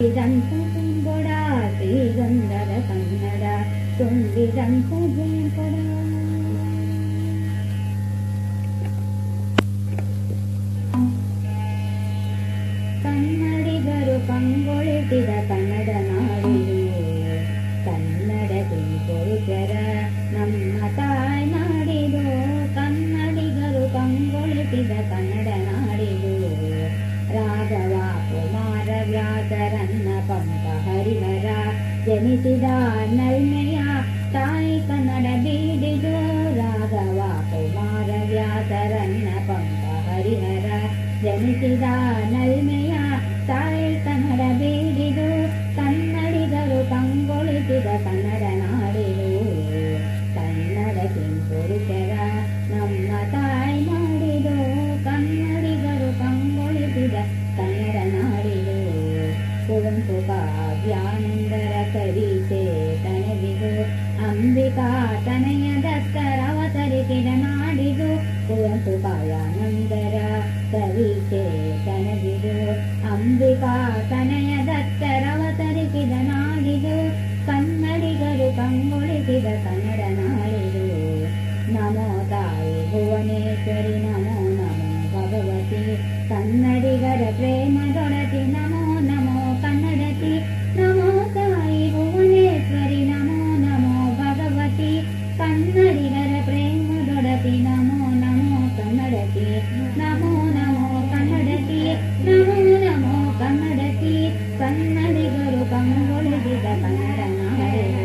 ತುಂಬಿದಂತು ತುಂಗೊಡ ಶ್ರೀಗಂಧದ ಕನ್ನಡ ತುಂಬಿದಂತು ಜೇಂಕೊಡ ಕನ್ನಡಿಗರು ಕಂಗೊಳಿಸಿದ ಕನ್ನಡ ನಾಡಿದು ಕನ್ನಡ ತಿಂಗೊಳಿಸರ ನಮ್ಮ ತಾಯಿ ನಾಡಿದು ಕನ್ನಡಿಗರು ಕಂಗೊಳಿಸಿದ ಕನ್ನಡ ಹರಿಹರ ಜನಿಸಿದ ನಲ್ಮೆಯ ತಾಯಿ ಕನ್ನಡ ಬೀಡಿದು ರಾಘವ ಕುಮಾರ ವ್ಯಾಸರನ್ನ ಪಂಪ ಹರಿಹರ ಜನಿಸಿದ ನಲ್ಮೆಯ ಕುವೆಂಪು ಕಾವ್ಯಾನಂದರ ಕವಿತೆ ತನವಿದು ಅಂಬಿಕಾ ತನಯ ದತ್ತರ ಅವತರಿಸಿದ ನಾಡಿದು ಕುವೆಂಪು ಕಾವ್ಯಾನಂದರ ಕವಿತೆ ತನವಿದು ಅಂಬಿಕಾ ತನಯ ದತ್ತರ ಅವತರಿಸಿದ ನಾಡಿದು ಕನ್ನಡಿಗರು ಕಂಗೊಳಿಸಿದ ಕನ್ನಡ ನಾಡಿದು ನಮೋ ತಾಯಿ ಭುವನೇಶ್ವರಿ ನಮೋ ನಮೋ ಭಗವತಿ ಕನ್ನಡಿಗರ ಪ್ರೇಮದೊಡತಿ rupa mulai di datang dan hari